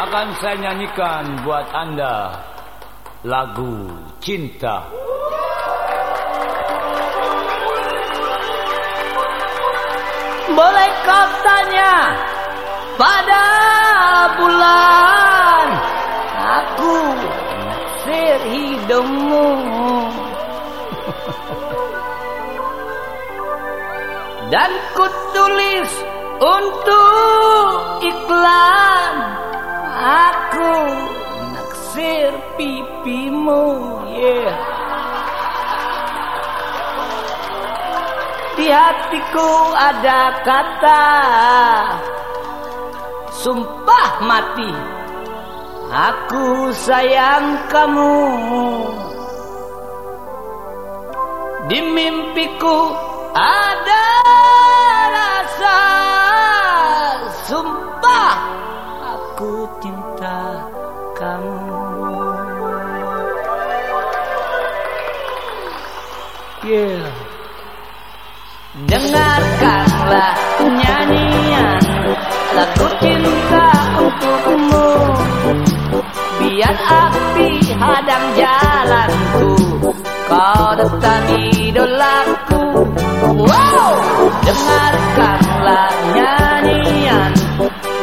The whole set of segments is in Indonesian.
akan saya nyanyikan buat Anda lagu cinta. Boleh kau tanya pada bulan aku naksir hidungmu dan ku tulis untuk iklan aku naksir pipimu yeah. Di hatiku ada kata sumpah mati aku sayang kamu. Di mimpiku yeah Dengarkanlah nyanyian lagu cinta untukmu. Biar api hadang jalanku Kau tetap idolaku. Wow! Dengarkanlah nyanyian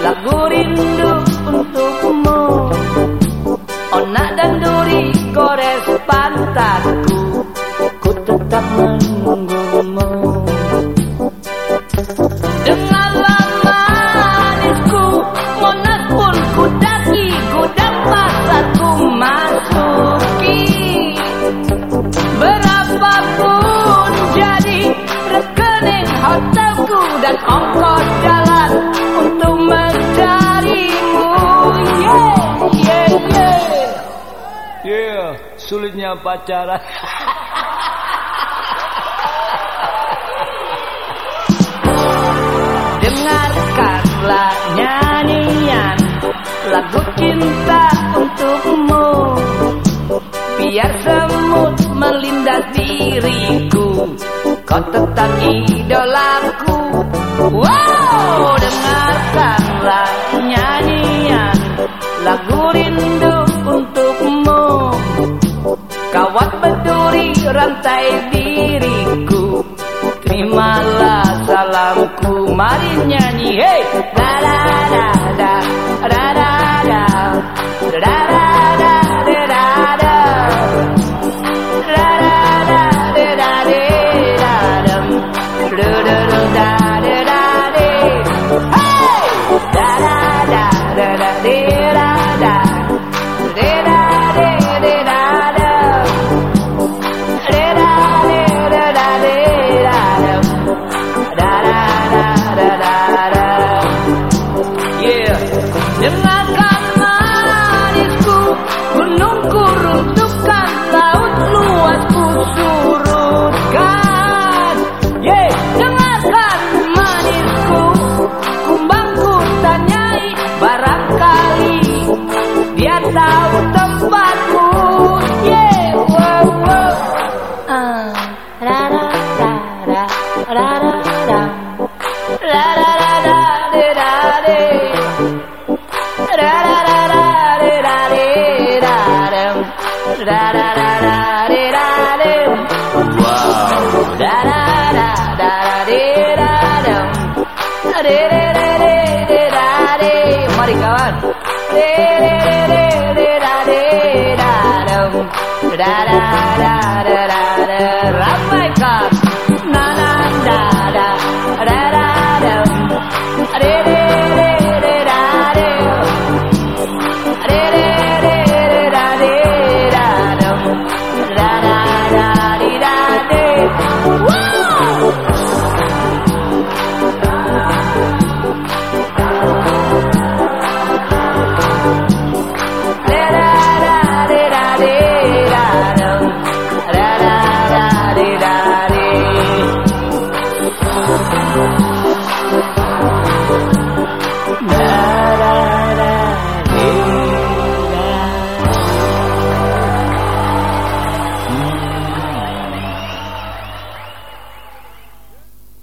lagu menunggumu Dengarlah manisku Monas pun ku daki Gudang pasarku masuki Berapapun jadi rekening hotelku Dan ongkos jalan untuk mencarimu Yeah, yeah, yeah Yeah, sulitnya pacaran. Dengarkanlah nyanyian lagu cinta untukmu. Biar semut melindas diriku Kau tetap idolaku. Wow, dengarkanlah nyanyian lagu rindu untukmu. Kawat berduri rantai diriku Terimalah salamku mari nyanyi hey. La la la. Da da da da da da! ra re ra ra ra ra ra ra ra ra ra